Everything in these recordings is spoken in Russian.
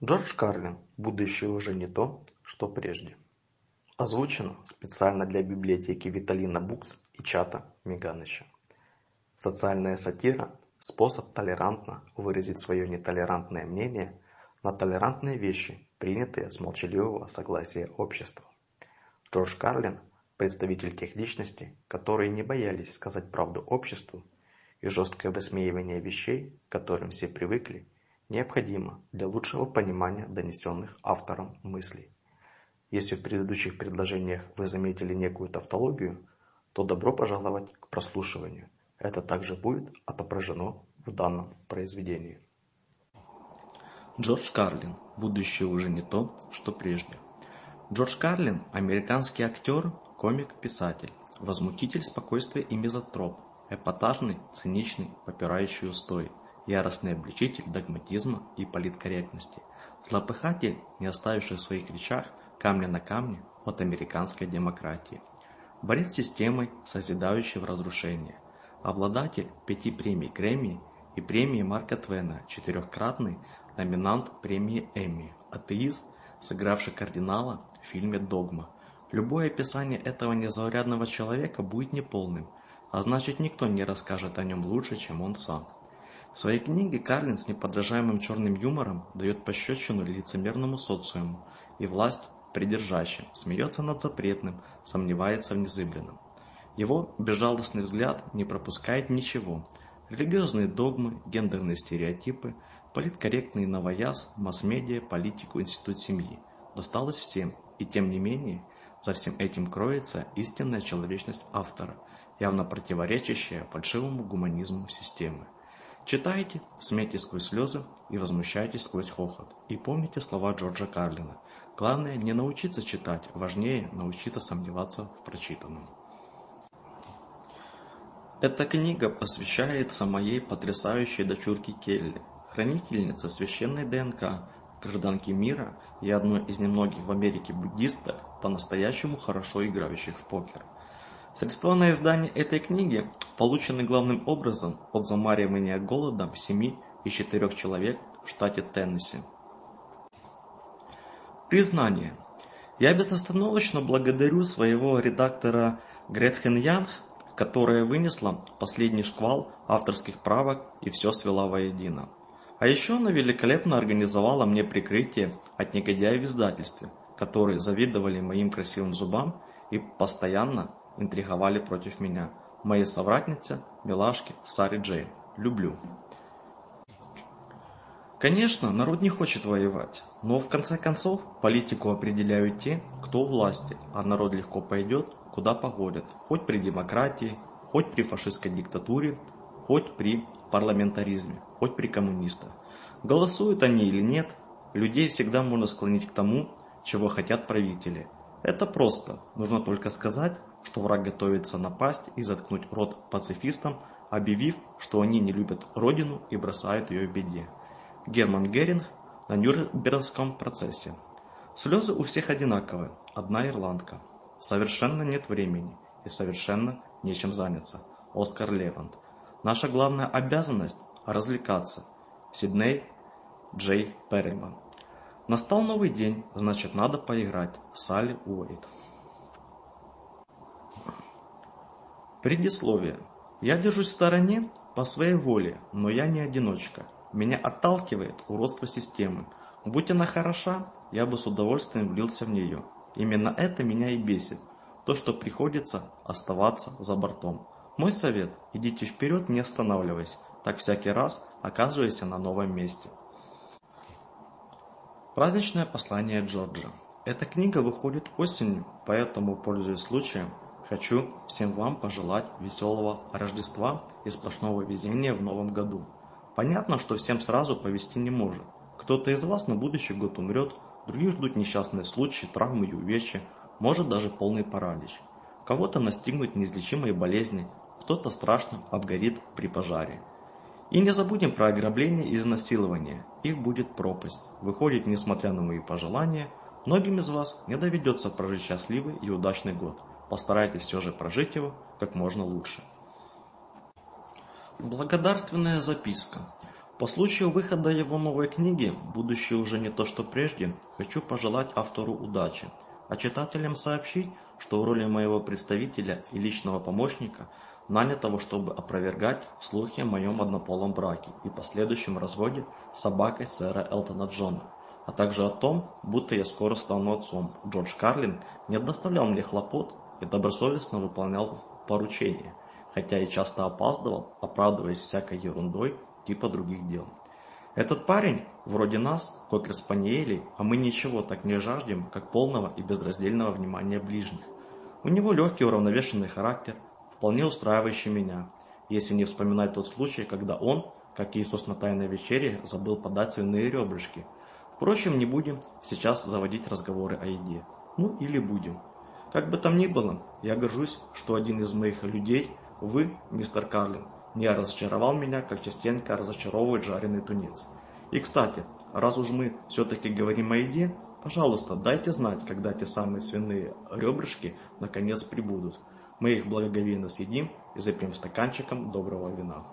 Джордж Карлин «Будущее уже не то, что прежде». Озвучено специально для библиотеки Виталина Букс и чата Меганыча. Социальная сатира – способ толерантно выразить свое нетолерантное мнение на толерантные вещи, принятые с молчаливого согласия общества. Джордж Карлин – представитель тех личностей, которые не боялись сказать правду обществу, и жесткое высмеивание вещей, к которым все привыкли – необходимо для лучшего понимания донесенных автором мыслей. Если в предыдущих предложениях вы заметили некую тавтологию, то добро пожаловать к прослушиванию. Это также будет отображено в данном произведении. Джордж Карлин. Будущее уже не то, что прежде. Джордж Карлин – американский актер, комик, писатель, возмутитель спокойствия и мизотроп, эпатажный, циничный, попирающий устой. – Яростный обличитель догматизма и политкорректности, злопыхатель, не оставивший в своих речах камня на камне от американской демократии, борец с системой, созидающей в разрушение, обладатель пяти премий Грэмми и премии Марка Твена, четырехкратный номинант премии Эмми, атеист, сыгравший кардинала в фильме «Догма». Любое описание этого незаурядного человека будет неполным, а значит никто не расскажет о нем лучше, чем он сам своей книге Карлин с неподражаемым черным юмором дает пощечину лицемерному социуму и власть придержащим, смеется над запретным, сомневается в незыбленном. Его безжалостный взгляд не пропускает ничего. Религиозные догмы, гендерные стереотипы, политкорректный новояз, масс-медиа, политику, институт семьи. Досталось всем, и тем не менее, за всем этим кроется истинная человечность автора, явно противоречащая фальшивому гуманизму системы. Читайте, смейтесь сквозь слезы и возмущайтесь сквозь хохот. И помните слова Джорджа Карлина. Главное не научиться читать, важнее научиться сомневаться в прочитанном. Эта книга посвящается моей потрясающей дочурке Келли, хранительнице священной ДНК, гражданке мира и одной из немногих в Америке буддисток, по-настоящему хорошо играющих в покер – Средства на издание этой книги получены главным образом от замаривания голодом семи из четырех человек в штате Теннесси. Признание. Я безостановочно благодарю своего редактора Гретхен Янг, которая вынесла последний шквал авторских правок и все свела воедино. А еще она великолепно организовала мне прикрытие от негодяев в издательстве, которые завидовали моим красивым зубам и постоянно интриговали против меня. Моя совратница, милашки, Сари Джейн. Люблю. Конечно, народ не хочет воевать, но в конце концов политику определяют те, кто у власти, а народ легко пойдет, куда погодят, хоть при демократии, хоть при фашистской диктатуре, хоть при парламентаризме, хоть при коммунистах. Голосуют они или нет, людей всегда можно склонить к тому, чего хотят правители. Это просто, нужно только сказать, что враг готовится напасть и заткнуть рот пацифистам, объявив, что они не любят родину и бросают ее в беде. Герман Геринг на Нюрнбергском процессе. Слезы у всех одинаковы, одна ирландка. Совершенно нет времени и совершенно нечем заняться. Оскар Левант. Наша главная обязанность – развлекаться. Сидней Джей Перельман. Настал новый день, значит надо поиграть. Салли Уэйт. Предисловие. Я держусь в стороне по своей воле, но я не одиночка. Меня отталкивает уродство системы. Будь она хороша, я бы с удовольствием влился в нее. Именно это меня и бесит. То, что приходится оставаться за бортом. Мой совет – идите вперед, не останавливаясь. Так всякий раз оказываешься на новом месте. Праздничное послание Джорджа. Эта книга выходит осенью, поэтому, пользуясь случаем, Хочу всем вам пожелать веселого Рождества и сплошного везения в новом году. Понятно, что всем сразу повезти не может. Кто-то из вас на будущий год умрет, другие ждут несчастные случаи, травмы и увечья, может даже полный паралич. Кого-то настигнут неизлечимые болезни, кто-то страшно обгорит при пожаре. И не забудем про ограбление и изнасилование. Их будет пропасть. Выходит, несмотря на мои пожелания, многим из вас не доведется прожить счастливый и удачный год – Постарайтесь все же прожить его как можно лучше. Благодарственная записка. По случаю выхода его новой книги «Будущее уже не то, что прежде» хочу пожелать автору удачи, а читателям сообщить, что в роли моего представителя и личного помощника нанятого, чтобы опровергать слухи о моем однополом браке и последующем разводе с собакой сэра Элтона Джона, а также о том, будто я скоро стану отцом. Джордж Карлин не доставлял мне хлопот и добросовестно выполнял поручения, хотя и часто опаздывал, оправдываясь всякой ерундой типа других дел. Этот парень вроде нас, кокер-спаниелей, а мы ничего так не жаждем, как полного и безраздельного внимания ближних. У него легкий уравновешенный характер, вполне устраивающий меня, если не вспоминать тот случай, когда он, как Иисус на Тайной Вечере, забыл подать свиные ребрышки. Впрочем, не будем сейчас заводить разговоры о еде. Ну или будем. Как бы там ни было, я горжусь, что один из моих людей, вы, мистер Карлин, не разочаровал меня, как частенько разочаровывает жареный тунец. И, кстати, раз уж мы все-таки говорим о еде, пожалуйста, дайте знать, когда те самые свиные ребрышки наконец прибудут. Мы их благоговейно съедим и запьем стаканчиком доброго вина.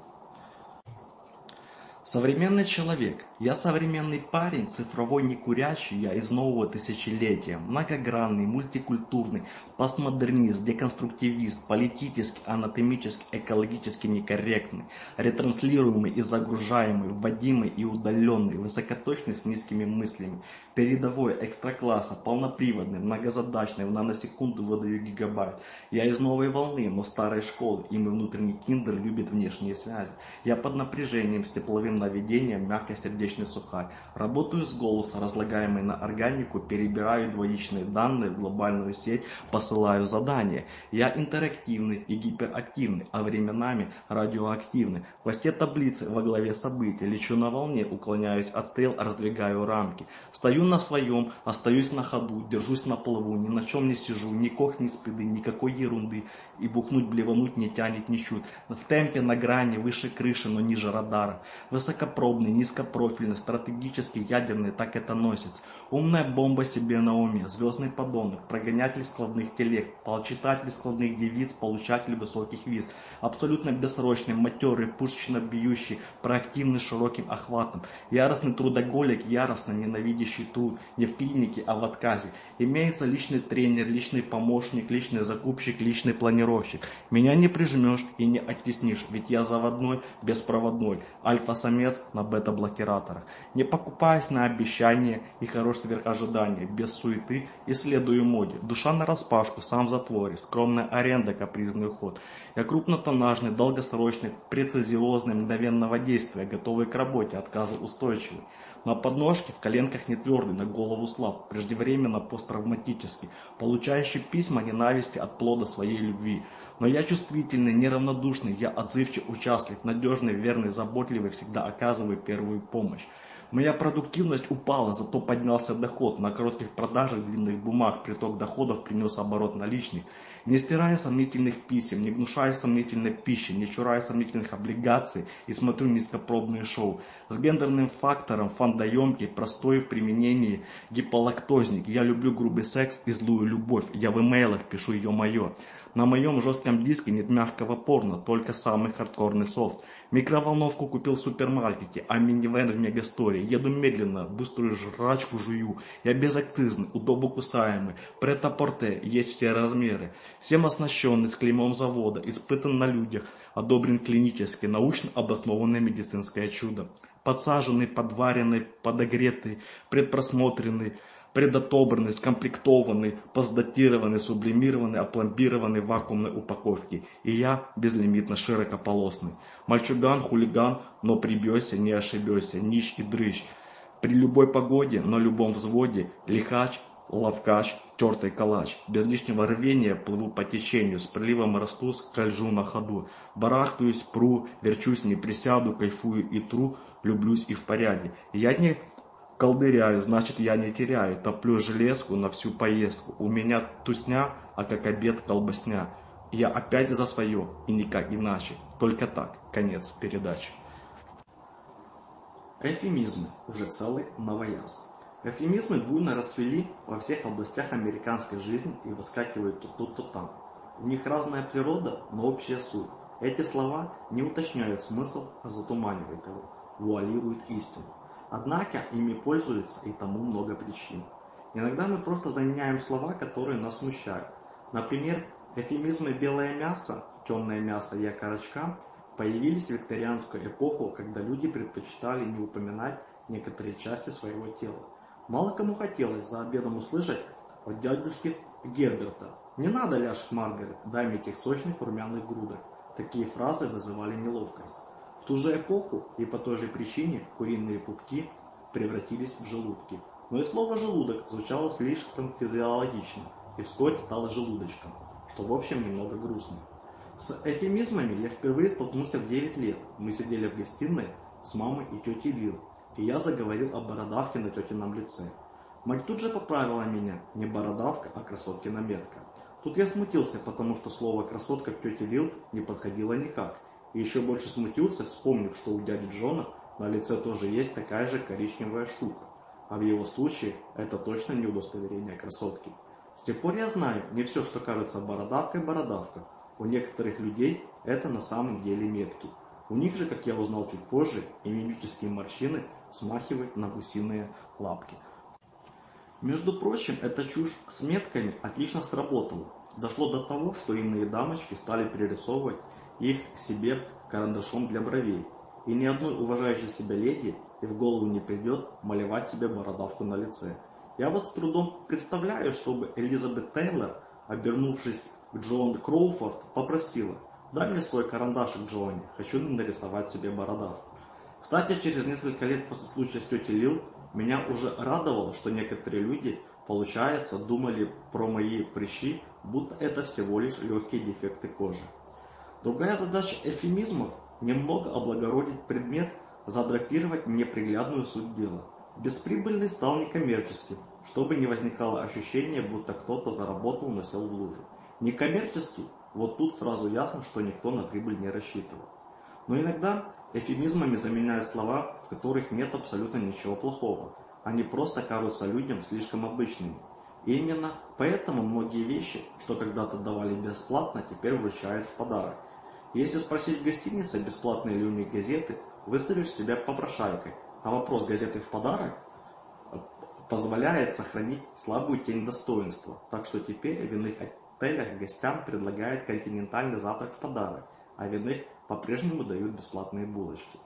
Современный человек, я современный парень, цифровой некурящий, я из нового тысячелетия, многогранный, мультикультурный, постмодернист, деконструктивист, политический, анатомически, экологически некорректный, ретранслируемый и загружаемый, вводимый и удаленный, высокоточный с низкими мыслями, передовой, экстракласса, полноприводный, многозадачный, в наносекунду выдаю гигабайт. Я из новой волны, но старой школы, и мой внутренний киндер любит внешние связи. Я под напряжением с тепловым новедением мягкосердечный сухарь. Работаю с голоса, разлагаемый на органику, перебираю двоичные данные в глобальную сеть, посылаю задания. Я интерактивный и гиперактивный, а временами радиоактивный. В хвосте таблицы во главе событий лечу на волне, уклоняюсь от стрел, раздвигаю рамки. Стою на своем, остаюсь на ходу, держусь на плаву, ни на чем не сижу, ни кокс, ни спиды, никакой ерунды. И бухнуть, блевануть не тянет, ничуть. В темпе на грани, выше крыши, но ниже радара высокопробный, низкопрофильный, стратегический, ядерный, так это носится. Умная бомба себе на уме, звездный подонок, прогонятель складных телег, полчитатель складных девиц, получатель высоких виз, абсолютно бессрочный, матерый, пушечно бьющий, проактивный широким охватом, яростный трудоголик, яростно ненавидящий труд, не в клинике, а в отказе. Имеется личный тренер, личный помощник, личный закупщик, личный планировщик. Меня не прижмешь и не оттеснишь, ведь я заводной, беспроводной, альфа-самец на бета-блокираторах. Не покупаясь на обещания и хорошие дрожь сверх ожиданий, без суеты исследую следуя моде. Душа на распашку, сам в затворе, скромная аренда, капризный уход. Я крупнотоннажный, долгосрочный, прецизиозный, мгновенного действия, готовый к работе, отказы устойчивый. На подножке, в коленках не твердый, на голову слаб, преждевременно посттравматический, получающий письма ненависти от плода своей любви. Но я чувствительный, неравнодушный, я отзывчив, участлив, надежный, верный, заботливый, всегда оказываю первую помощь. Моя продуктивность упала, зато поднялся доход. На коротких продажах длинных бумаг приток доходов принес оборот наличных. Не стирая сомнительных писем, не гнушая сомнительной пищи, не чурая сомнительных облигаций и смотрю низкопробные шоу. С гендерным фактором, фандоемкий, простой в применении, гиполактозник. Я люблю грубый секс и злую любовь. Я в имейлах пишу ее мое. На моем жестком диске нет мягкого порно, только самый хардкорный софт. Микроволновку купил в супермаркете, а минивэн в мегасторе. Еду медленно, быструю жрачку жую. Я безакцизный, удобно кусаемый. Претапорте есть все размеры. Всем оснащенный, с клеймом завода, испытан на людях, одобрен клинически, научно обоснованное медицинское чудо. Подсаженный, подваренный, подогретый, предпросмотренный, предотобраны, скомплектованы, поздатированы, сублимированы, опломбированы в вакуумной упаковке. И я безлимитно широкополосный. Мальчуган, хулиган, но прибьёся, не ошибёся, нищ и дрыщ. При любой погоде, на любом взводе, лихач, лавкач, тертый калач. Без лишнего рвения плыву по течению, с приливом расту, скольжу на ходу. Барахтаюсь, пру, верчусь, не присяду, кайфую и тру, люблюсь и в порядке. Я не колдыряю, значит, я не теряю, топлю железку на всю поездку. У меня тусня, а как обед колбасня. Я опять за свое, и никак иначе. Только так. Конец передачи. Эфемизмы. Уже целый новояз. Эфемизмы буйно расцвели во всех областях американской жизни и выскакивают то тут, то там. У них разная природа, но общая суть. Эти слова не уточняют смысл, а затуманивают его, вуалируют истину. Однако ими пользуются и тому много причин. Иногда мы просто заменяем слова, которые нас смущают. Например, эфемизмы «белое мясо», «темное мясо» и «окорочка» появились в викторианскую эпоху, когда люди предпочитали не упоминать некоторые части своего тела. Мало кому хотелось за обедом услышать от дядюшки Герберта «Не надо, ляж Маргарет, дай мне тех сочных румяных грудок». Такие фразы вызывали неловкость. В ту же эпоху и по той же причине куриные пупки превратились в желудки. Но и слово «желудок» звучало слишком физиологично, и вскоре стало желудочком, что в общем немного грустно. С эфемизмами я впервые столкнулся в 9 лет. Мы сидели в гостиной с мамой и тетей Лил, и я заговорил о бородавке на тетином лице. Мать тут же поправила меня, не бородавка, а красоткина метка. Тут я смутился, потому что слово «красотка» тете Лил не подходило никак – и еще больше смутился, вспомнив, что у дяди Джона на лице тоже есть такая же коричневая штука. А в его случае это точно не удостоверение красотки. С тех пор я знаю, не все, что кажется бородавкой, бородавка. У некоторых людей это на самом деле метки. У них же, как я узнал чуть позже, и мимические морщины смахивают на гусиные лапки. Между прочим, эта чушь с метками отлично сработала. Дошло до того, что иные дамочки стали перерисовывать их к себе карандашом для бровей. И ни одной уважающей себя леди и в голову не придет малевать себе бородавку на лице. Я вот с трудом представляю, чтобы Элизабет Тейлор, обернувшись к Джон Кроуфорд, попросила «Дай мне свой карандашик, Джонни, хочу нарисовать себе бородавку». Кстати, через несколько лет после случая с тетей Лил меня уже радовало, что некоторые люди, получается, думали про мои прыщи, будто это всего лишь легкие дефекты кожи. Другая задача эфемизмов – немного облагородить предмет, задрапировать неприглядную суть дела. Бесприбыльный стал некоммерческим, чтобы не возникало ощущения, будто кто-то заработал, но сел в лужу. Некоммерческий – вот тут сразу ясно, что никто на прибыль не рассчитывал. Но иногда эфемизмами заменяют слова, в которых нет абсолютно ничего плохого. Они просто кажутся людям слишком обычными. И именно поэтому многие вещи, что когда-то давали бесплатно, теперь вручают в подарок. Если спросить в гостинице, бесплатные ли у них газеты, выставишь себя попрошайкой, а вопрос газеты в подарок позволяет сохранить слабую тень достоинства, так что теперь в винных отелях гостям предлагают континентальный завтрак в подарок, а винных по-прежнему дают бесплатные булочки.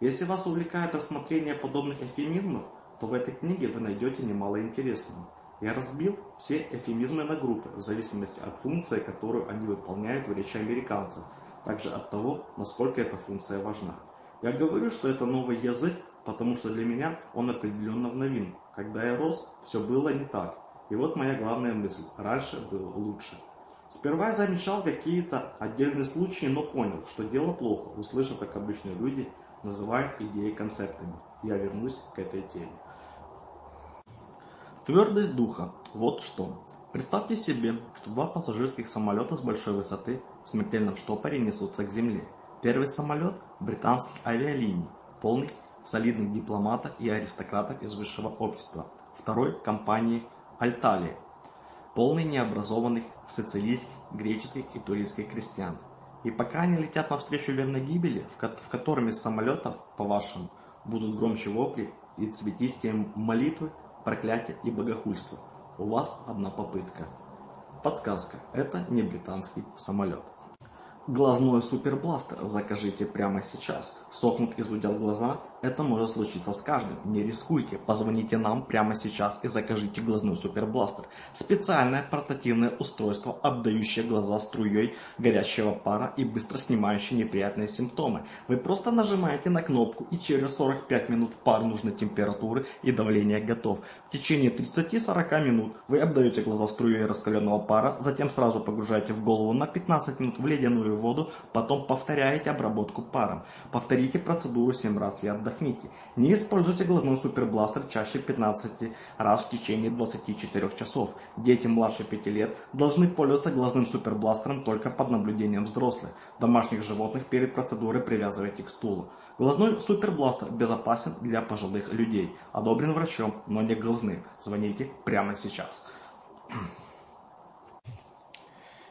Если вас увлекает рассмотрение подобных эфемизмов, то в этой книге вы найдете немало интересного. Я разбил все эфемизмы на группы, в зависимости от функции, которую они выполняют в речи американцев – также от того, насколько эта функция важна. Я говорю, что это новый язык, потому что для меня он определенно в новинку. Когда я рос, все было не так. И вот моя главная мысль – раньше было лучше. Сперва я замечал какие-то отдельные случаи, но понял, что дело плохо, услышав, как обычные люди называют идеи концептами. Я вернусь к этой теме. Твердость духа. Вот что. Представьте себе, что два пассажирских самолета с большой высоты смертельном штопоре несутся к земле. Первый самолет британских авиалиний, полный солидных дипломатов и аристократов из высшего общества. Второй – компании «Альталия», полный необразованных сицилийских, греческих и турецких крестьян. И пока они летят навстречу верной гибели, в, ко в котором из самолетов, по-вашему, будут громче вопли и цветистые молитвы, проклятия и богохульства, у вас одна попытка. Подсказка – это не британский самолет глазной супербластер закажите прямо сейчас. Сохнут из удел глаза. Это может случиться с каждым. Не рискуйте. Позвоните нам прямо сейчас и закажите глазной супербластер. Специальное портативное устройство, обдающее глаза струей горящего пара и быстро снимающее неприятные симптомы. Вы просто нажимаете на кнопку и через 45 минут пар нужной температуры и давления готов. В течение 30-40 минут вы обдаете глаза струей раскаленного пара, затем сразу погружаете в голову на 15 минут в ледяную воду, потом повторяете обработку паром. Повторите процедуру 7 раз и отдайте отдохните. Не используйте глазной супербластер чаще 15 раз в течение 24 часов. Дети младше 5 лет должны пользоваться глазным супербластером только под наблюдением взрослых. Домашних животных перед процедурой привязывайте к стулу. Глазной супербластер безопасен для пожилых людей. Одобрен врачом, но не глазным. Звоните прямо сейчас.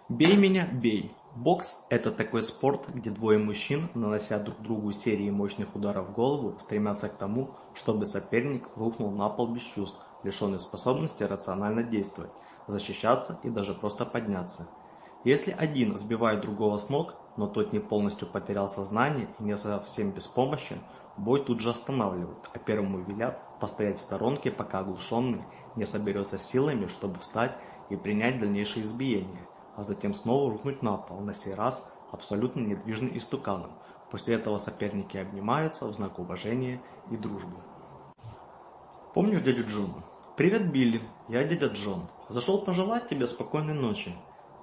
Бей меня, бей. Бокс – это такой спорт, где двое мужчин, нанося друг другу серии мощных ударов в голову, стремятся к тому, чтобы соперник рухнул на пол без чувств, лишенный способности рационально действовать, защищаться и даже просто подняться. Если один сбивает другого с ног, но тот не полностью потерял сознание и не совсем беспомощен, бой тут же останавливают, а первому велят постоять в сторонке, пока оглушенный не соберется силами, чтобы встать и принять дальнейшие избиения. – а затем снова рухнуть на пол, на сей раз абсолютно недвижным истуканом. После этого соперники обнимаются в знак уважения и дружбы. Помнишь дядю Джона? «Привет, Билли, я дядя Джон. Зашел пожелать тебе спокойной ночи.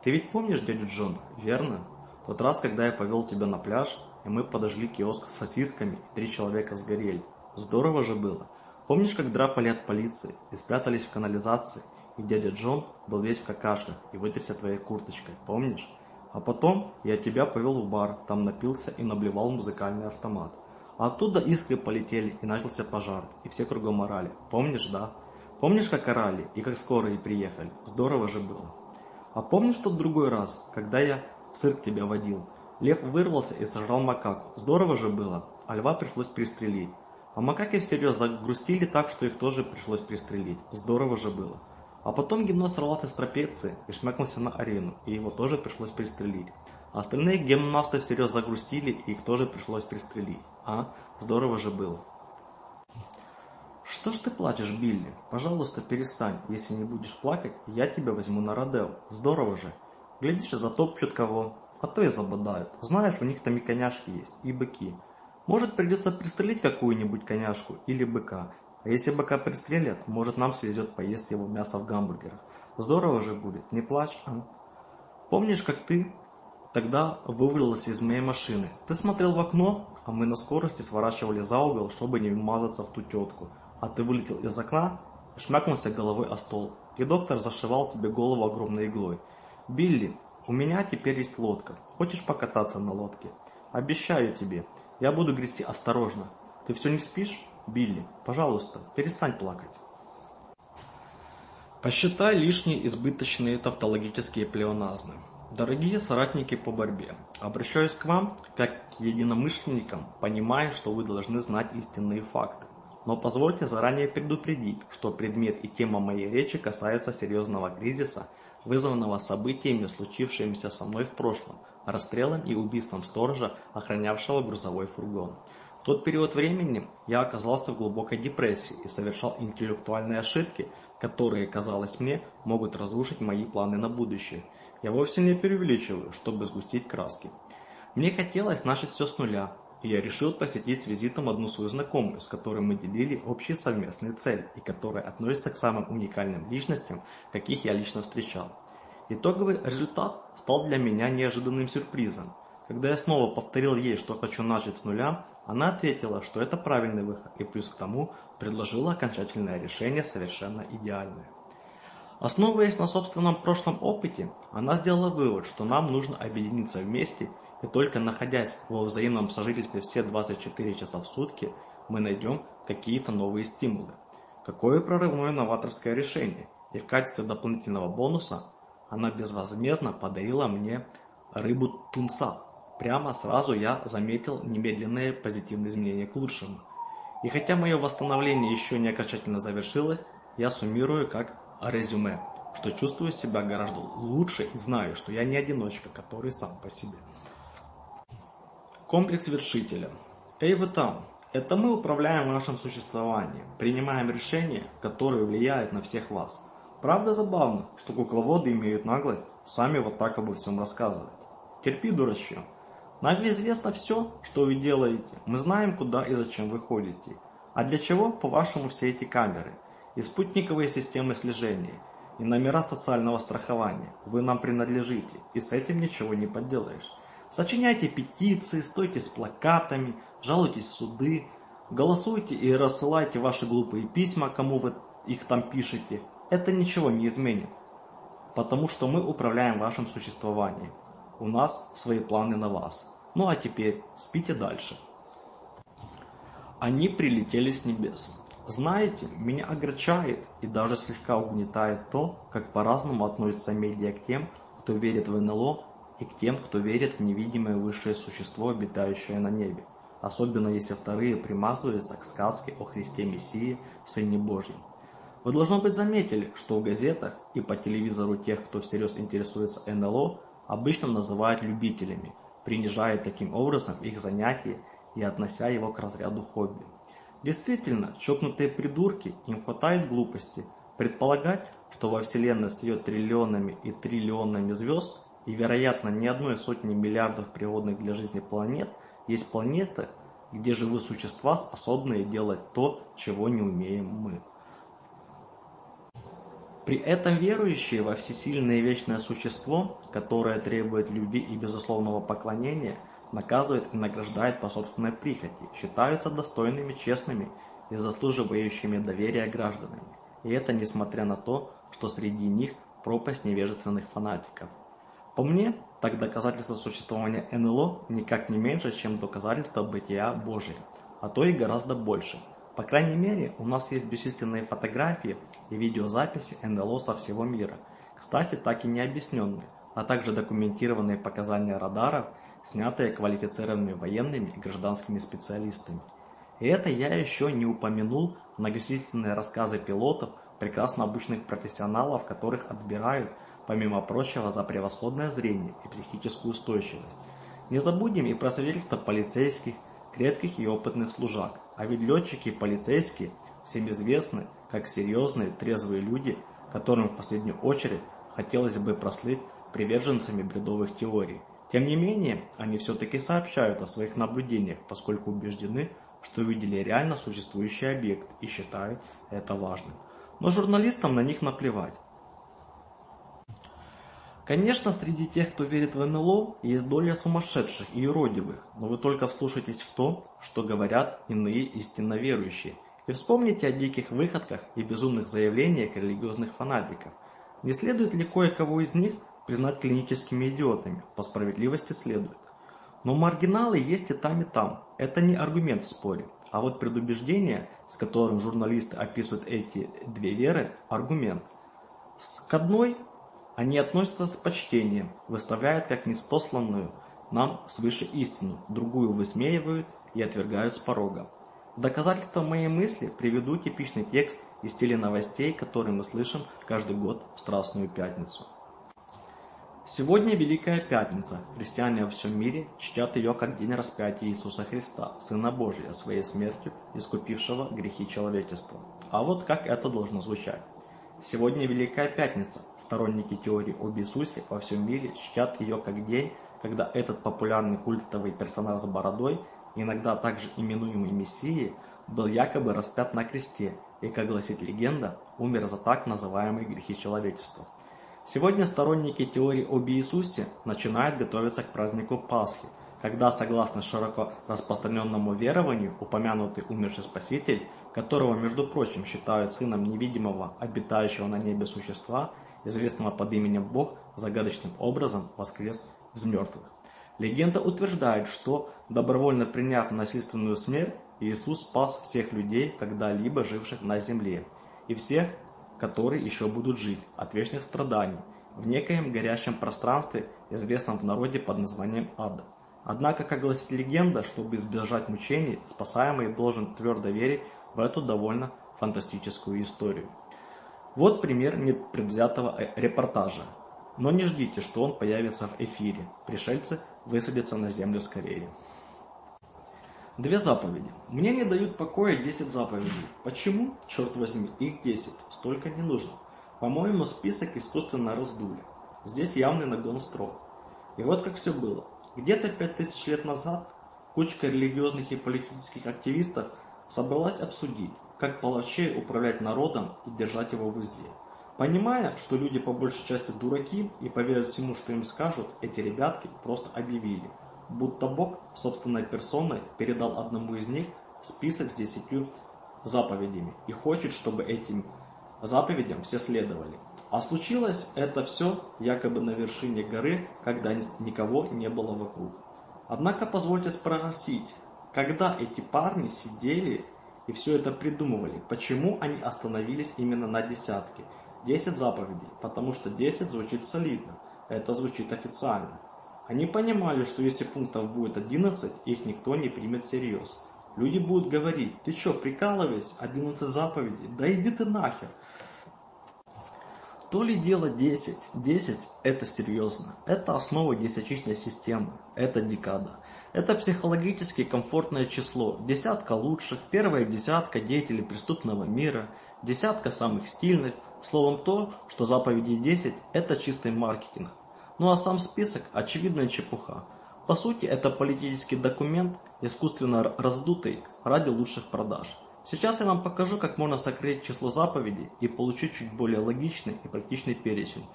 Ты ведь помнишь дядю Джона верно? Тот раз, когда я повел тебя на пляж, и мы подожгли киоск с сосисками, и три человека сгорели. Здорово же было. Помнишь, как драпали от полиции и спрятались в канализации, и дядя Джон был весь в какашках и вытряс твоей курточкой, помнишь? А потом я тебя повел в бар, там напился и наблевал музыкальный автомат. А оттуда искры полетели, и начался пожар, и все кругом орали. Помнишь, да? Помнишь, как орали, и как скорые приехали? Здорово же было. А помнишь тот другой раз, когда я в цирк тебя водил? Лев вырвался и сожрал макаку. Здорово же было, а льва пришлось пристрелить. А макаки всерьез загрустили так, что их тоже пришлось пристрелить. Здорово же было. А потом Гимно сорвался с трапеции и шмякнулся на арену, и его тоже пришлось пристрелить. А остальные гимнасты всерьез загрустили, и их тоже пришлось пристрелить. А, здорово же было. «Что ж ты плачешь, Билли? Пожалуйста, перестань. Если не будешь плакать, я тебя возьму на Родел. Здорово же. Глядишь, и затопчут кого. А то и забодают. Знаешь, у них там и коняшки есть, и быки. Может, придется пристрелить какую-нибудь коняшку или быка, а если бы капри может, нам свезет поесть его мясо в гамбургерах. Здорово же будет, не плачь, а? Помнишь, как ты тогда вывалилась из моей машины? Ты смотрел в окно, а мы на скорости сворачивали за угол, чтобы не вмазаться в ту тетку. А ты вылетел из окна шмякнулся головой о стол. И доктор зашивал тебе голову огромной иглой. «Билли, у меня теперь есть лодка. Хочешь покататься на лодке? Обещаю тебе, я буду грести осторожно. Ты все не спишь?» Билли, пожалуйста, перестань плакать. Посчитай лишние избыточные тавтологические плеоназмы. Дорогие соратники по борьбе, обращаюсь к вам, как к единомышленникам, понимая, что вы должны знать истинные факты. Но позвольте заранее предупредить, что предмет и тема моей речи касаются серьезного кризиса, вызванного событиями, случившимися со мной в прошлом, расстрелом и убийством сторожа, охранявшего грузовой фургон. Тот период времени я оказался в глубокой депрессии и совершал интеллектуальные ошибки, которые, казалось мне, могут разрушить мои планы на будущее. Я вовсе не преувеличиваю, чтобы сгустить краски. Мне хотелось начать все с нуля, и я решил посетить с визитом одну свою знакомую, с которой мы делили общие совместные цели и которая относится к самым уникальным личностям, каких я лично встречал. Итоговый результат стал для меня неожиданным сюрпризом. Когда я снова повторил ей, что хочу начать с нуля, она ответила, что это правильный выход и плюс к тому предложила окончательное решение совершенно идеальное. Основываясь на собственном прошлом опыте, она сделала вывод, что нам нужно объединиться вместе, и только находясь во взаимном сожительстве все 24 часа в сутки, мы найдем какие-то новые стимулы. Какое прорывное новаторское решение, и в качестве дополнительного бонуса она безвозмездно подарила мне рыбу тунца Прямо сразу я заметил немедленные позитивные изменения к лучшему. И хотя мое восстановление еще не окончательно завершилось, я суммирую как резюме, что чувствую себя гораздо лучше и знаю, что я не одиночка, который сам по себе. Комплекс вершителя. Эй вы там, это мы управляем вашим существованием, принимаем решения, которые влияют на всех вас. Правда забавно, что кукловоды имеют наглость сами вот так обо всем рассказывать. Терпи, дурачье, нам известно все, что вы делаете. Мы знаем, куда и зачем вы ходите. А для чего, по-вашему, все эти камеры? И спутниковые системы слежения, и номера социального страхования. Вы нам принадлежите, и с этим ничего не подделаешь. Сочиняйте петиции, стойте с плакатами, жалуйтесь в суды, голосуйте и рассылайте ваши глупые письма, кому вы их там пишете. Это ничего не изменит, потому что мы управляем вашим существованием. У нас свои планы на вас. Ну а теперь спите дальше. Они прилетели с небес. Знаете, меня огорчает и даже слегка угнетает то, как по-разному относятся медиа к тем, кто верит в НЛО, и к тем, кто верит в невидимое высшее существо, обитающее на небе, особенно если вторые примазываются к сказке о Христе Мессии, Сыне Божьем. Вы, должно быть, заметили, что в газетах и по телевизору тех, кто всерьез интересуется НЛО, обычно называют любителями – принижая таким образом их занятия и относя его к разряду хобби. Действительно, чокнутые придурки, им хватает глупости предполагать, что во Вселенной с ее триллионами и триллионами звезд и, вероятно, ни одной сотни миллиардов природных для жизни планет есть планеты, где живы существа, способные делать то, чего не умеем мы. При этом верующие во всесильное и вечное существо, которое требует любви и безусловного поклонения, наказывает и награждает по собственной прихоти, считаются достойными, честными и заслуживающими доверия гражданами. И это несмотря на то, что среди них пропасть невежественных фанатиков. По мне, так доказательство существования НЛО никак не меньше, чем доказательство бытия Божия, а то и гораздо больше – по крайней мере, у нас есть бесчисленные фотографии и видеозаписи НЛО со всего мира, кстати, так и необъясненные, а также документированные показания радаров, снятые квалифицированными военными и гражданскими специалистами. И это я еще не упомянул многочисленные рассказы пилотов, прекрасно обученных профессионалов, которых отбирают, помимо прочего, за превосходное зрение и психическую устойчивость. Не забудем и про свидетельства полицейских, крепких и опытных служак, а ведь летчики и полицейские всем известны как серьезные, трезвые люди, которым в последнюю очередь хотелось бы прослыть приверженцами бредовых теорий. Тем не менее, они все-таки сообщают о своих наблюдениях, поскольку убеждены, что видели реально существующий объект и считают это важным. Но журналистам на них наплевать. Конечно, среди тех, кто верит в НЛО, есть доля сумасшедших и уродивых, но вы только вслушайтесь в то, что говорят иные истинно верующие, и вспомните о диких выходках и безумных заявлениях религиозных фанатиков. Не следует ли кое-кого из них признать клиническими идиотами? По справедливости следует. Но маргиналы есть и там, и там. Это не аргумент в споре. А вот предубеждение, с которым журналисты описывают эти две веры, аргумент. К одной они относятся с почтением, выставляют как неспосланную нам свыше истину, другую высмеивают и отвергают с порога. В доказательство моей мысли приведу типичный текст из теленовостей, который мы слышим каждый год в Страстную Пятницу. Сегодня Великая Пятница. Христиане во всем мире чтят ее как день распятия Иисуса Христа, Сына Божия, своей смертью, искупившего грехи человечества. А вот как это должно звучать. Сегодня Великая Пятница. Сторонники теории об Иисусе во всем мире чтят ее как день, когда этот популярный культовый персонаж с бородой, иногда также именуемый Мессией, был якобы распят на кресте и, как гласит легенда, умер за так называемые грехи человечества. Сегодня сторонники теории об Иисусе начинают готовиться к празднику Пасхи – когда, согласно широко распространенному верованию, упомянутый умерший Спаситель, которого, между прочим, считают сыном невидимого, обитающего на небе существа, известного под именем Бог, загадочным образом воскрес из мертвых. Легенда утверждает, что, добровольно приняв насильственную смерть, Иисус спас всех людей, когда-либо живших на земле, и всех, которые еще будут жить от вечных страданий, в некоем горящем пространстве, известном в народе под названием Ада. Однако, как гласит легенда, чтобы избежать мучений, спасаемый должен твердо верить в эту довольно фантастическую историю. Вот пример непредвзятого э, репортажа. Но не ждите, что он появится в эфире. Пришельцы высадятся на землю скорее. Две заповеди. Мне не дают покоя 10 заповедей. Почему? Черт возьми, их 10. Столько не нужно. По-моему, список искусственно раздули. Здесь явный нагон строк. И вот как все было. Где-то пять тысяч лет назад кучка религиозных и политических активистов собралась обсудить, как палачей управлять народом и держать его в узде. Понимая, что люди по большей части дураки и поверят всему, что им скажут, эти ребятки просто объявили, будто Бог собственной персоной передал одному из них список с десятью заповедями и хочет, чтобы этим заповедям все следовали. А случилось это все якобы на вершине горы, когда никого не было вокруг. Однако позвольте спросить, когда эти парни сидели и все это придумывали, почему они остановились именно на десятке? 10 заповедей, потому что 10 звучит солидно, это звучит официально. Они понимали, что если пунктов будет 11, их никто не примет всерьез. Люди будут говорить, ты что, прикалываешься, 11 заповедей, да иди ты нахер. То ли дело 10? 10 – это серьезно. Это основа десятичной системы. Это декада. Это психологически комфортное число. Десятка лучших, первая десятка деятелей преступного мира, десятка самых стильных. Словом, то, что заповеди 10 – это чистый маркетинг. Ну а сам список – очевидная чепуха. По сути, это политический документ, искусственно раздутый ради лучших продаж. Сейчас я вам покажу, как можно сократить число заповедей и получить чуть более логичный и практичный перечень.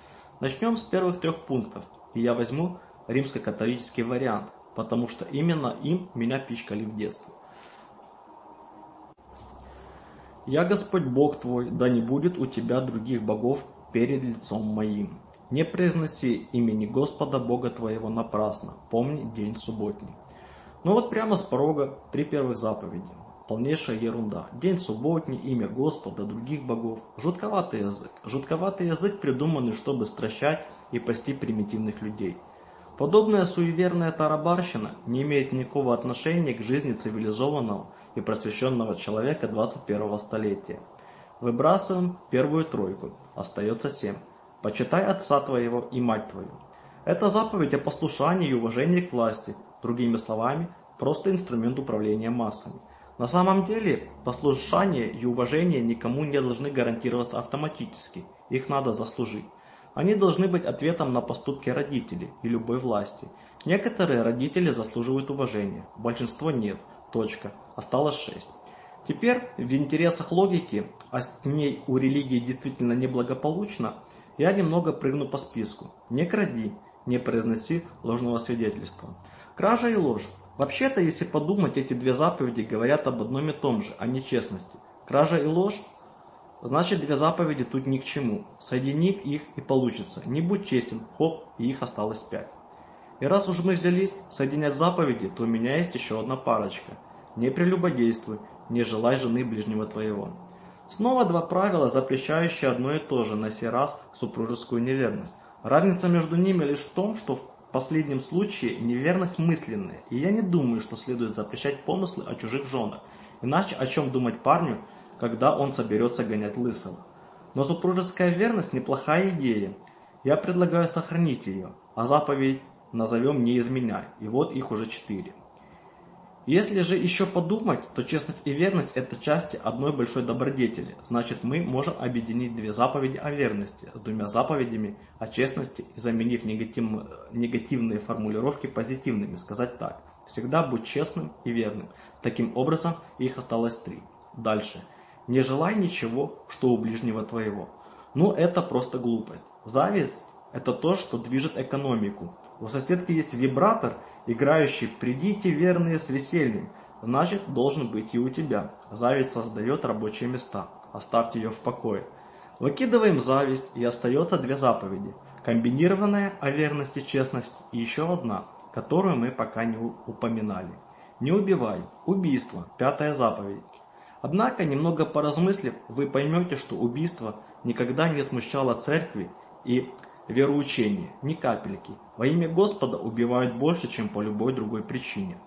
Начнем с первых трех пунктов, и я возьму римско-католический вариант, потому что именно им меня пичкали в детстве. «Я Господь Бог твой, да не будет у тебя других богов перед лицом моим. Не произноси имени Господа Бога твоего напрасно, помни день субботний». Ну вот прямо с порога три первых заповеди полнейшая ерунда. День субботний, имя Господа, других богов. Жутковатый язык. Жутковатый язык, придуманный, чтобы стращать и пасти примитивных людей. Подобная суеверная тарабарщина не имеет никакого отношения к жизни цивилизованного и просвещенного человека 21 столетия. Выбрасываем первую тройку, остается семь. Почитай отца твоего и мать твою. Это заповедь о послушании и уважении к власти, другими словами, просто инструмент управления массами. На самом деле, послушание и уважение никому не должны гарантироваться автоматически, их надо заслужить. Они должны быть ответом на поступки родителей и любой власти. Некоторые родители заслуживают уважения, большинство нет, точка, осталось шесть. Теперь, в интересах логики, а с ней у религии действительно неблагополучно, я немного прыгну по списку. Не кради, не произноси ложного свидетельства. Кража и ложь Вообще-то, если подумать, эти две заповеди говорят об одном и том же, о нечестности. Кража и ложь? Значит, две заповеди тут ни к чему. Соедини их и получится. Не будь честен, хоп, и их осталось пять. И раз уж мы взялись соединять заповеди, то у меня есть еще одна парочка. Не прелюбодействуй, не желай жены ближнего твоего. Снова два правила, запрещающие одно и то же, на сей раз супружескую неверность. Разница между ними лишь в том, что в последнем случае неверность мысленная, и я не думаю, что следует запрещать помыслы о чужих женах, иначе о чем думать парню, когда он соберется гонять лысого. Но супружеская верность – неплохая идея, я предлагаю сохранить ее, а заповедь назовем «не изменяй», и вот их уже четыре. Если же еще подумать, то честность и верность – это части одной большой добродетели. Значит, мы можем объединить две заповеди о верности с двумя заповедями о честности и заменив негатив, негативные формулировки позитивными, сказать так. Всегда будь честным и верным. Таким образом, их осталось три. Дальше. Не желай ничего, что у ближнего твоего. Ну, это просто глупость. Зависть – это то, что движет экономику. У соседки есть вибратор – Играющий, придите верные с весельем, значит должен быть и у тебя. Зависть создает рабочие места, оставьте ее в покое. Выкидываем зависть, и остается две заповеди. Комбинированная о верности, честность и еще одна, которую мы пока не упоминали. Не убивай. Убийство. Пятая заповедь. Однако, немного поразмыслив, вы поймете, что убийство никогда не смущало церкви и вероучения, ни капельки. Во имя Господа убивают больше, чем по любой другой причине.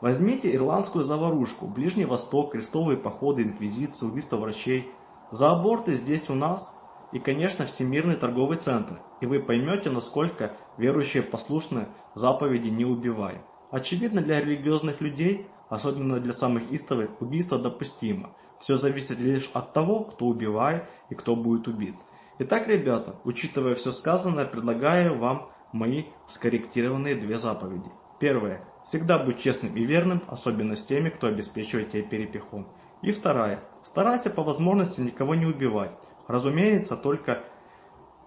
Возьмите ирландскую заварушку, Ближний Восток, крестовые походы, инквизицию, убийство врачей. За аборты здесь у нас и, конечно, Всемирный торговый центр. И вы поймете, насколько верующие послушны заповеди «не убивают. Очевидно, для религиозных людей, особенно для самых истовых, убийство допустимо. Все зависит лишь от того, кто убивает и кто будет убит. Итак, ребята, учитывая все сказанное, предлагаю вам мои скорректированные две заповеди. Первое. Всегда будь честным и верным, особенно с теми, кто обеспечивает тебе перепихом. И вторая. Старайся по возможности никого не убивать. Разумеется, только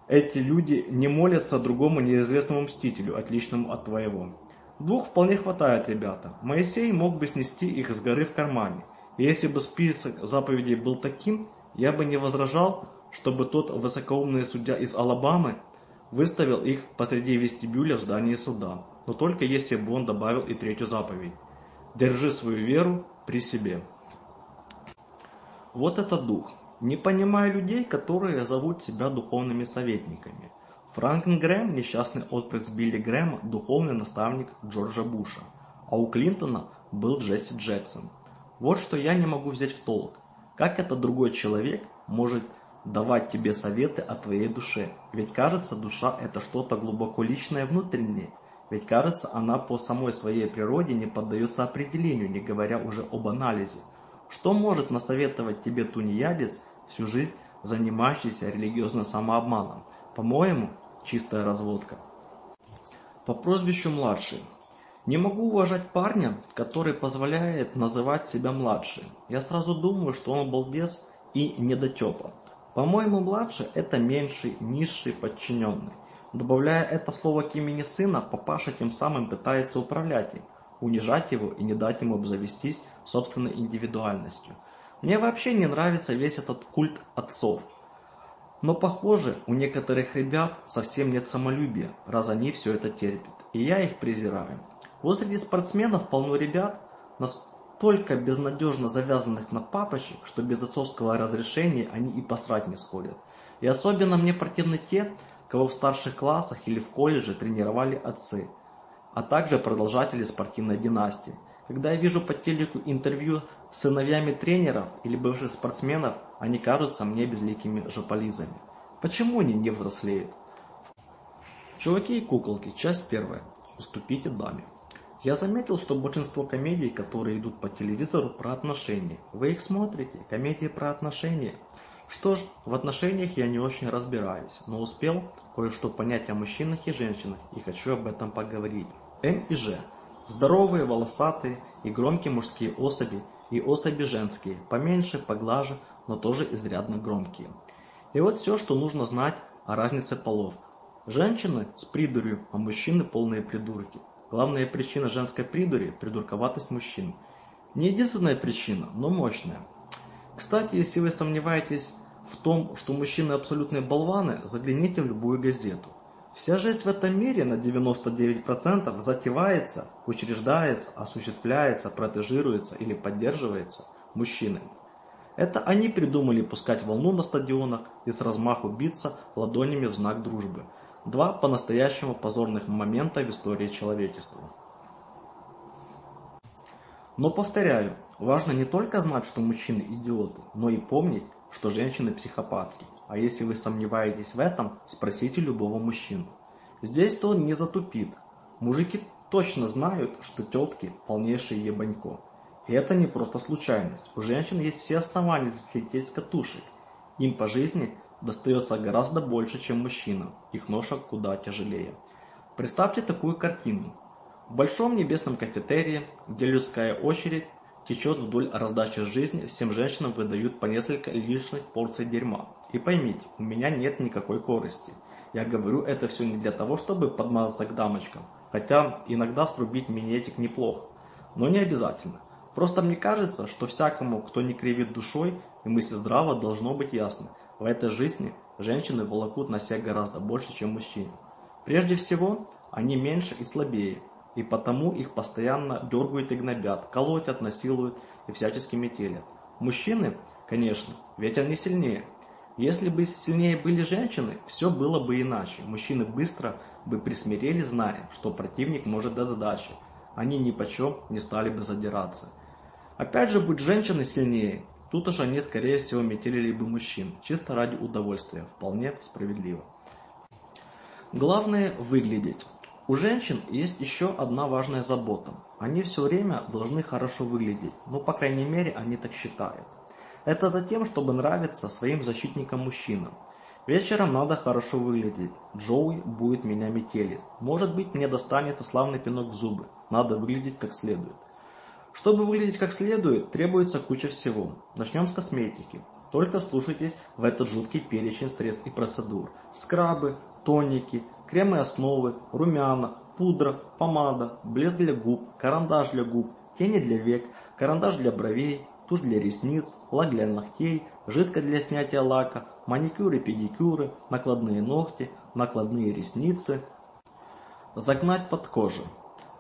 эти люди не молятся другому неизвестному мстителю, отличному от твоего. Двух вполне хватает, ребята. Моисей мог бы снести их с горы в кармане. И если бы список заповедей был таким, я бы не возражал, чтобы тот высокоумный судья из Алабамы выставил их посреди вестибюля в здании суда, но только если бы он добавил и третью заповедь. Держи свою веру при себе. Вот это дух. Не понимая людей, которые зовут себя духовными советниками. Франклин Грэм – несчастный отпрыск Билли Грэма, духовный наставник Джорджа Буша. А у Клинтона был Джесси Джексон. Вот что я не могу взять в толк. Как этот другой человек может давать тебе советы о твоей душе. Ведь кажется, душа – это что-то глубоко личное внутреннее. Ведь кажется, она по самой своей природе не поддается определению, не говоря уже об анализе. Что может насоветовать тебе тунеядец, всю жизнь занимающийся религиозным самообманом? По-моему, чистая разводка. По прозвищу младший. Не могу уважать парня, который позволяет называть себя младшим. Я сразу думаю, что он балбес и недотепа. По-моему, младший – это меньший, низший подчиненный. Добавляя это слово к имени сына, папаша тем самым пытается управлять им, унижать его и не дать ему обзавестись собственной индивидуальностью. Мне вообще не нравится весь этот культ отцов. Но похоже, у некоторых ребят совсем нет самолюбия, раз они все это терпят, и я их презираю. Вот среди спортсменов полно ребят, нас настолько безнадежно завязанных на папочек, что без отцовского разрешения они и посрать не сходят. И особенно мне противны те, кого в старших классах или в колледже тренировали отцы, а также продолжатели спортивной династии. Когда я вижу по телеку интервью с сыновьями тренеров или бывших спортсменов, они кажутся мне безликими жополизами. Почему они не взрослеют? Чуваки и куколки, часть первая. Уступите даме. Я заметил, что большинство комедий, которые идут по телевизору про отношения. Вы их смотрите, комедии про отношения. Что ж, в отношениях я не очень разбираюсь, но успел кое-что понять о мужчинах и женщинах, и хочу об этом поговорить. М и Ж. Здоровые, волосатые и громкие мужские особи, и особи женские, поменьше, поглаже, но тоже изрядно громкие. И вот все, что нужно знать о разнице полов. Женщины с придурью, а мужчины полные придурки. Главная причина женской придури – придурковатость мужчин. Не единственная причина, но мощная. Кстати, если вы сомневаетесь в том, что мужчины абсолютные болваны, загляните в любую газету. Вся жизнь в этом мире на 99% затевается, учреждается, осуществляется, протежируется или поддерживается мужчинами. Это они придумали пускать волну на стадионах и с размаху биться ладонями в знак дружбы – Два по-настоящему позорных момента в истории человечества. Но повторяю, важно не только знать, что мужчины идиоты, но и помнить, что женщины психопатки. А если вы сомневаетесь в этом, спросите любого мужчину. Здесь-то он не затупит. Мужики точно знают, что тетки полнейшие ебанько. И это не просто случайность. У женщин есть все основания слететь с катушек. Им по жизни достается гораздо больше, чем мужчинам. их ноша куда тяжелее. Представьте такую картину. В большом небесном кафетерии, где людская очередь течет вдоль раздачи жизни, всем женщинам выдают по несколько лишних порций дерьма. И поймите, у меня нет никакой корости. Я говорю это все не для того, чтобы подмазаться к дамочкам, хотя иногда срубить минетик неплохо, но не обязательно. Просто мне кажется, что всякому, кто не кривит душой, и мысли здраво, должно быть ясно – в этой жизни женщины волокут на себя гораздо больше, чем мужчины. Прежде всего, они меньше и слабее, и потому их постоянно дергают и гнобят, колотят, насилуют и всячески метелят. Мужчины, конечно, ведь они сильнее. Если бы сильнее были женщины, все было бы иначе. Мужчины быстро бы присмирели, зная, что противник может дать сдачи. Они ни почем не стали бы задираться. Опять же, будь женщины сильнее, Тут уж они, скорее всего, метелили бы мужчин, чисто ради удовольствия, вполне справедливо. Главное – выглядеть. У женщин есть еще одна важная забота. Они все время должны хорошо выглядеть, ну, по крайней мере, они так считают. Это за тем, чтобы нравиться своим защитникам-мужчинам. Вечером надо хорошо выглядеть. Джоуи будет меня метелить. Может быть, мне достанется славный пинок в зубы. Надо выглядеть как следует. Чтобы выглядеть как следует, требуется куча всего. Начнем с косметики. Только слушайтесь в этот жуткий перечень средств и процедур. Скрабы, тоники, кремы основы, румяна, пудра, помада, блеск для губ, карандаш для губ, тени для век, карандаш для бровей, тушь для ресниц, лак для ногтей, жидкость для снятия лака, маникюры, педикюры, накладные ногти, накладные ресницы. Загнать под кожу.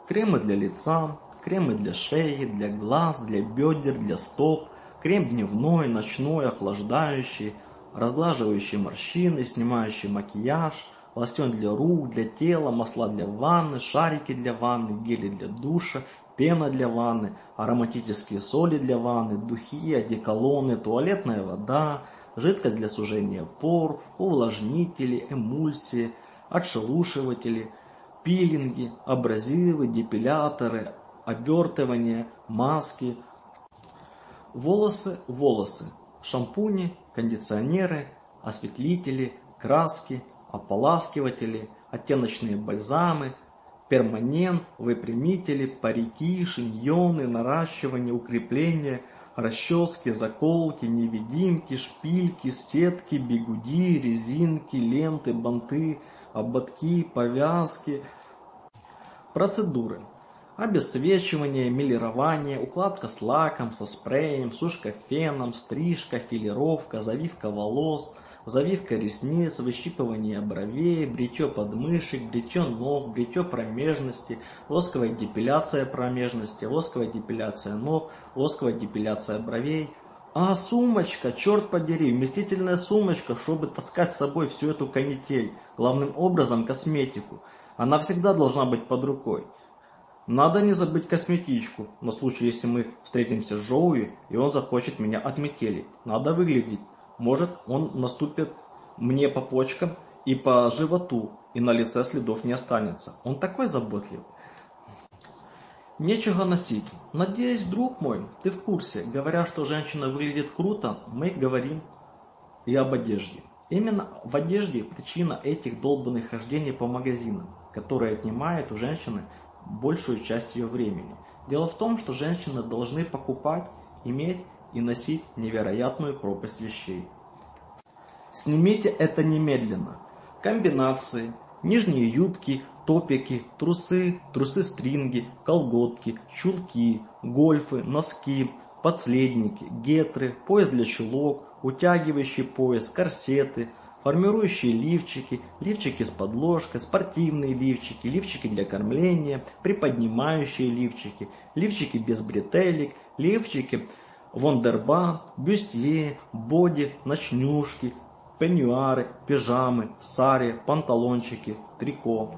Кремы для лица, кремы для шеи, для глаз, для бедер, для стоп, крем дневной, ночной, охлаждающий, разглаживающий морщины, снимающий макияж, лосьон для рук, для тела, масла для ванны, шарики для ванны, гели для душа, пена для ванны, ароматические соли для ванны, духи, одеколоны, туалетная вода, жидкость для сужения пор, увлажнители, эмульсии, отшелушиватели, пилинги, абразивы, депиляторы, обертывания, маски, волосы, волосы, шампуни, кондиционеры, осветлители, краски, ополаскиватели, оттеночные бальзамы, перманент, выпрямители, парики, шиньоны, наращивание, укрепление, расчески, заколки, невидимки, шпильки, сетки, бигуди, резинки, ленты, банты, ободки, повязки. Процедуры – Обесвечивание, мелирование, укладка с лаком, со спреем, сушка феном, стрижка, филировка, завивка волос, завивка ресниц, выщипывание бровей, бритье подмышек, бритье ног, бритье промежности, восковая депиляция промежности, восковая депиляция ног, восковая депиляция бровей. А сумочка, черт подери, вместительная сумочка, чтобы таскать с собой всю эту канитель, главным образом косметику. Она всегда должна быть под рукой. Надо не забыть косметичку, на случай, если мы встретимся с Жоуи, и он захочет меня от. Надо выглядеть. Может, он наступит мне по почкам и по животу, и на лице следов не останется. Он такой заботлив. Нечего носить. Надеюсь, друг мой, ты в курсе. Говоря, что женщина выглядит круто, мы говорим и об одежде. Именно в одежде причина этих долбанных хождений по магазинам, которые отнимают у женщины большую часть ее времени. Дело в том, что женщины должны покупать, иметь и носить невероятную пропасть вещей. Снимите это немедленно. Комбинации, нижние юбки, топики, трусы, трусы-стринги, колготки, чулки, гольфы, носки, подследники, гетры, пояс для чулок, утягивающий пояс, корсеты – формирующие лифчики, лифчики с подложкой, спортивные лифчики, лифчики для кормления, приподнимающие лифчики, лифчики без бретелек, лифчики вондербан, бюстье, боди, ночнушки, пеньюары, пижамы, сари, панталончики, трико.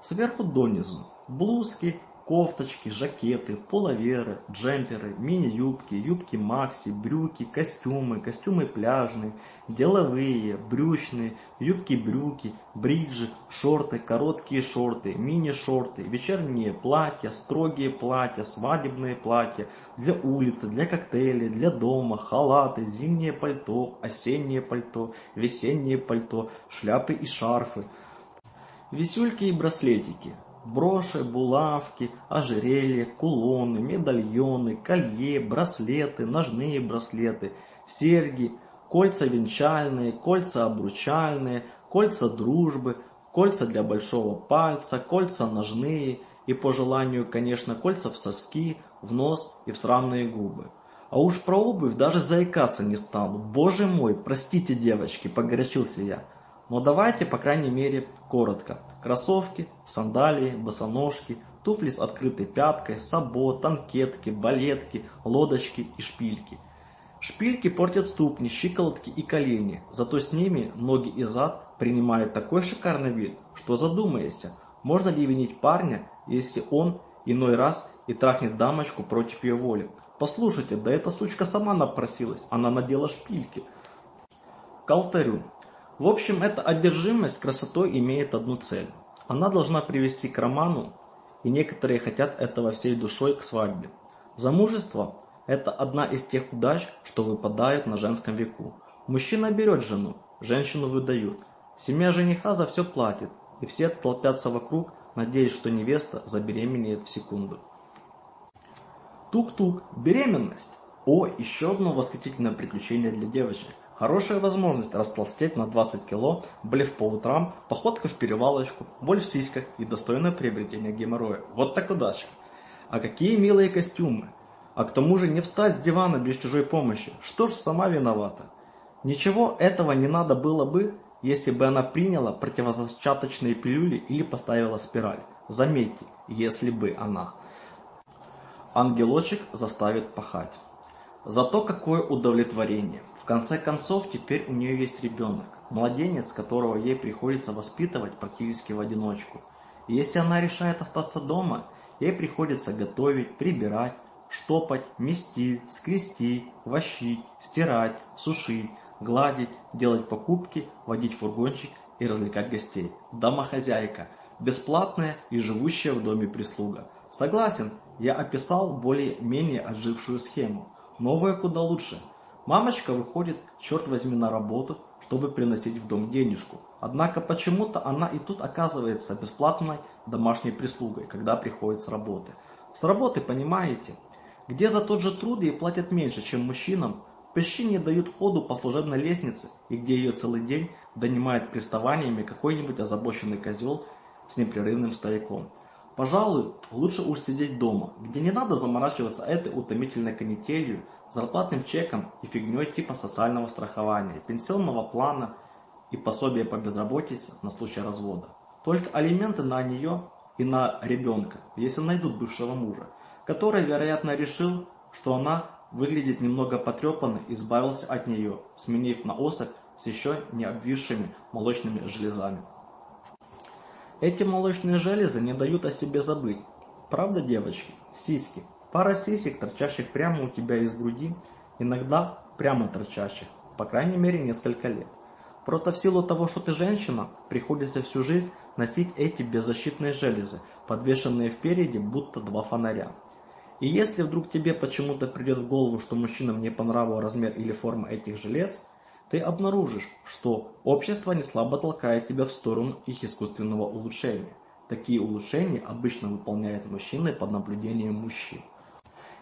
Сверху донизу блузки, кофточки, жакеты, пуловеры, джемперы, мини-юбки, юбки макси, брюки, костюмы, костюмы пляжные, деловые, брючные, юбки-брюки, бриджи, шорты, короткие шорты, мини-шорты, вечерние платья, строгие платья, свадебные платья, для улицы, для коктейлей, для дома, халаты, зимнее пальто, осеннее пальто, весеннее пальто, шляпы и шарфы, висюльки и браслетики – броши, булавки, ожерелья, кулоны, медальоны, колье, браслеты, ножные браслеты, серьги, кольца венчальные, кольца обручальные, кольца дружбы, кольца для большого пальца, кольца ножные и, по желанию, конечно, кольца в соски, в нос и в срамные губы. А уж про обувь даже заикаться не стану. Боже мой, простите, девочки, погорячился я. Но давайте, по крайней мере, коротко. Кроссовки, сандалии, босоножки, туфли с открытой пяткой, сабо, танкетки, балетки, лодочки и шпильки. Шпильки портят ступни, щиколотки и колени, зато с ними ноги и зад принимают такой шикарный вид, что задумаешься, можно ли винить парня, если он иной раз и трахнет дамочку против ее воли. Послушайте, да эта сучка сама напросилась, она надела шпильки. К алтарю. В общем, эта одержимость красотой имеет одну цель. Она должна привести к роману, и некоторые хотят этого всей душой к свадьбе. Замужество – это одна из тех удач, что выпадает на женском веку. Мужчина берет жену, женщину выдают. Семья жениха за все платит, и все толпятся вокруг, надеясь, что невеста забеременеет в секунду. Тук-тук, беременность! О, еще одно восхитительное приключение для девочек. Хорошая возможность растолстеть на 20 кило, блев по утрам, походка в перевалочку, боль в сиськах и достойное приобретение геморроя. Вот так удача. А какие милые костюмы. А к тому же не встать с дивана без чужой помощи. Что ж, сама виновата. Ничего этого не надо было бы, если бы она приняла противозачаточные пилюли или поставила спираль. Заметьте, если бы она. Ангелочек заставит пахать. Зато какое удовлетворение. В конце концов, теперь у нее есть ребенок, младенец, которого ей приходится воспитывать практически в одиночку. И если она решает остаться дома, ей приходится готовить, прибирать, штопать, мести, скрести, вощить, стирать, сушить, гладить, делать покупки, водить фургончик и развлекать гостей. Домохозяйка. Бесплатная и живущая в доме прислуга. Согласен, я описал более-менее отжившую схему. Новая куда лучше – Мамочка выходит, черт возьми, на работу, чтобы приносить в дом денежку. Однако почему-то она и тут оказывается бесплатной домашней прислугой, когда приходит с работы. С работы, понимаете? Где за тот же труд ей платят меньше, чем мужчинам, почти не дают ходу по служебной лестнице, и где ее целый день донимает приставаниями какой-нибудь озабоченный козел с непрерывным стариком. Пожалуй, лучше уж сидеть дома, где не надо заморачиваться а этой утомительной канителью, зарплатным чеком и фигней типа социального страхования, пенсионного плана и пособия по безработице на случай развода. Только алименты на нее и на ребенка, если найдут бывшего мужа, который, вероятно, решил, что она выглядит немного потрепанно и избавился от нее, сменив на особь с еще не обвисшими молочными железами. Эти молочные железы не дают о себе забыть. Правда, девочки? Сиськи. Пара сисек, торчащих прямо у тебя из груди, иногда прямо торчащих, по крайней мере, несколько лет. Просто в силу того, что ты женщина, приходится всю жизнь носить эти беззащитные железы, подвешенные впереди, будто два фонаря. И если вдруг тебе почему-то придет в голову, что мужчинам не по нраву размер или форма этих желез, ты обнаружишь, что общество неслабо толкает тебя в сторону их искусственного улучшения. Такие улучшения обычно выполняют мужчины под наблюдением мужчин.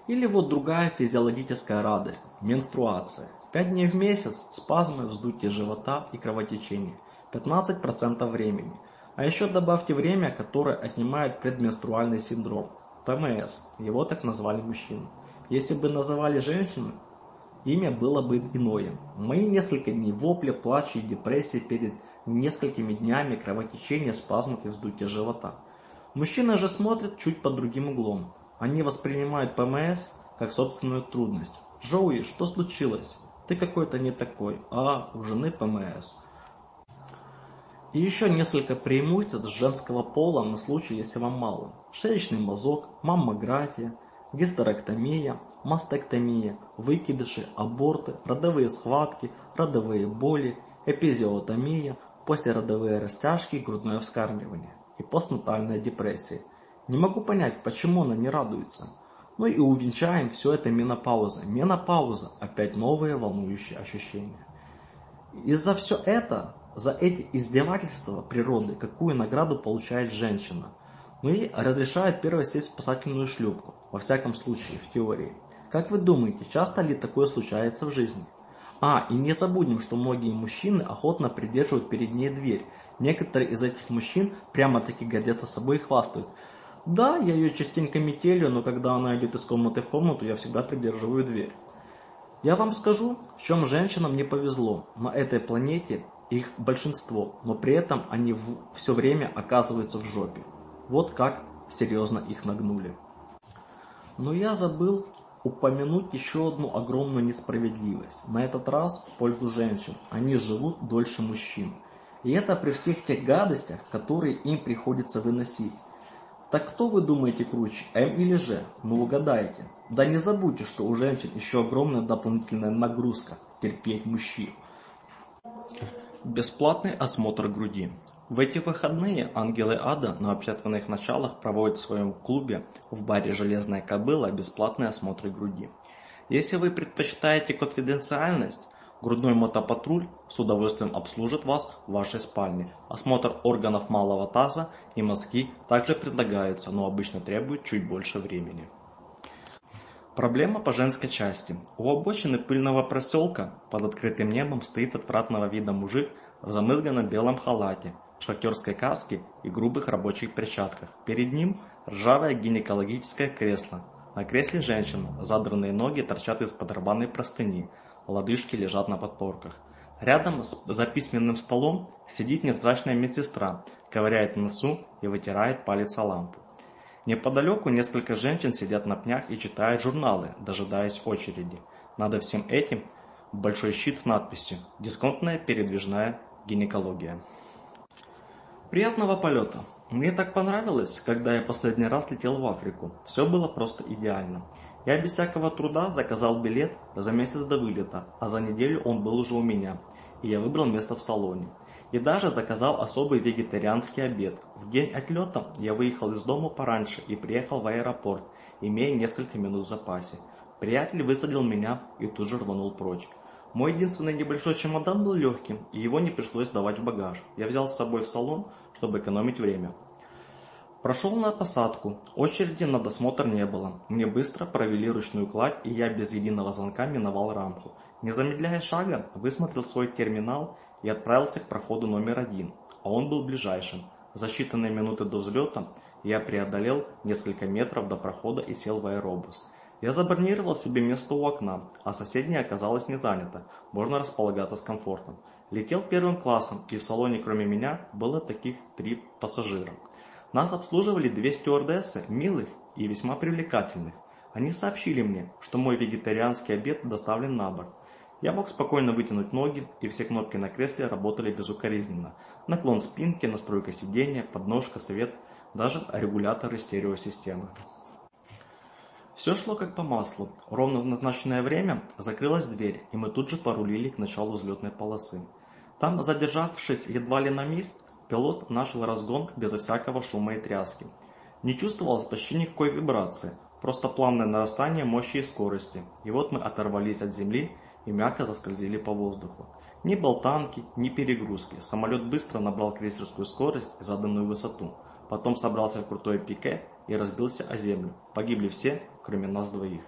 Или вот другая физиологическая радость – менструация. 5 дней в месяц – спазмы, вздутие живота и кровотечение. 15% времени. А еще добавьте время, которое отнимает предменструальный синдром – ПМС. Его так назвали мужчины. Если бы называли женщины, Имя было бы иное. Мои несколько дней вопля, плача и депрессии перед несколькими днями кровотечения, спазмов и вздутия живота. Мужчины же смотрят чуть под другим углом. Они воспринимают ПМС как собственную трудность. Жоуи, что случилось? Ты какой-то не такой. А, у жены ПМС». И еще несколько преимуществ женского пола на случай, если вам мало. Шеечный мазок, маммография – гистерэктомия, мастектомия, выкидыши, аборты, родовые схватки, родовые боли, эпизиотомия, послеродовые растяжки, грудное вскармливание и постнатальная депрессия. Не могу понять, почему она не радуется. Ну и увенчаем все это менопауза. Менопауза – опять новые волнующие ощущения. И за все это, за эти издевательства природы, какую награду получает женщина – ну и разрешает первой сесть спасательную шлюпку. Во всяком случае, в теории. Как вы думаете, часто ли такое случается в жизни? А, и не забудем, что многие мужчины охотно придерживают перед ней дверь. Некоторые из этих мужчин прямо-таки гордятся собой и хвастают. Да, я ее частенько метелю, но когда она идет из комнаты в комнату, я всегда придерживаю дверь. Я вам скажу, в чем женщинам не повезло. На этой планете их большинство, но при этом они все время оказываются в жопе. Вот как серьезно их нагнули. Но я забыл упомянуть еще одну огромную несправедливость, на этот раз в пользу женщин. Они живут дольше мужчин. И это при всех тех гадостях, которые им приходится выносить. Так кто вы думаете круче, М или Ж? Ну угадайте. Да не забудьте, что у женщин еще огромная дополнительная нагрузка – терпеть мужчин. Бесплатный осмотр груди. В эти выходные «Ангелы Ада» на общественных началах проводят в своем клубе в баре «Железная кобыла» бесплатные осмотры груди. Если вы предпочитаете конфиденциальность, грудной мотопатруль с удовольствием обслужит вас в вашей спальне. Осмотр органов малого таза и мозги также предлагается, но обычно требует чуть больше времени. Проблема по женской части. У обочины пыльного проселка под открытым небом стоит отвратного вида мужик в замызганном белом халате – шахтерской каске и грубых рабочих перчатках. Перед ним ржавое гинекологическое кресло. На кресле женщина, задранные ноги торчат из-под рваной простыни, лодыжки лежат на подпорках. Рядом с, за письменным столом сидит невзрачная медсестра, ковыряет носу и вытирает палец о лампу. Неподалеку несколько женщин сидят на пнях и читают журналы, дожидаясь очереди. Надо всем этим большой щит с надписью «Дисконтная передвижная гинекология». Приятного полета! Мне так понравилось, когда я последний раз летел в Африку. Все было просто идеально. Я без всякого труда заказал билет за месяц до вылета, а за неделю он был уже у меня, и я выбрал место в салоне. И даже заказал особый вегетарианский обед. В день отлета я выехал из дома пораньше и приехал в аэропорт, имея несколько минут в запасе. Приятель высадил меня и тут же рванул прочь. Мой единственный небольшой чемодан был легким, и его не пришлось сдавать в багаж. Я взял с собой в салон, чтобы экономить время. Прошел на посадку. Очереди на досмотр не было. Мне быстро провели ручную кладь, и я без единого звонка миновал рамку. Не замедляя шага, высмотрел свой терминал и отправился к проходу номер один, а он был ближайшим. За считанные минуты до взлета я преодолел несколько метров до прохода и сел в аэробус. Я забронировал себе место у окна, а соседнее оказалось не занято, можно располагаться с комфортом. Летел первым классом, и в салоне кроме меня было таких три пассажира. Нас обслуживали две стюардессы, милых и весьма привлекательных. Они сообщили мне, что мой вегетарианский обед доставлен на борт. Я мог спокойно вытянуть ноги, и все кнопки на кресле работали безукоризненно. Наклон спинки, настройка сидения, подножка, свет, даже регуляторы стереосистемы. Все шло как по маслу. Ровно в назначенное время закрылась дверь, и мы тут же порулили к началу взлетной полосы. Там, задержавшись едва ли на миг, пилот начал разгон безо всякого шума и тряски. Не чувствовалось почти никакой вибрации, просто плавное нарастание мощи и скорости. И вот мы оторвались от земли и мягко заскользили по воздуху. Ни болтанки, ни перегрузки. Самолет быстро набрал крейсерскую скорость и заданную высоту. Потом собрался в крутой пике и разбился о землю. Погибли все, кроме нас двоих.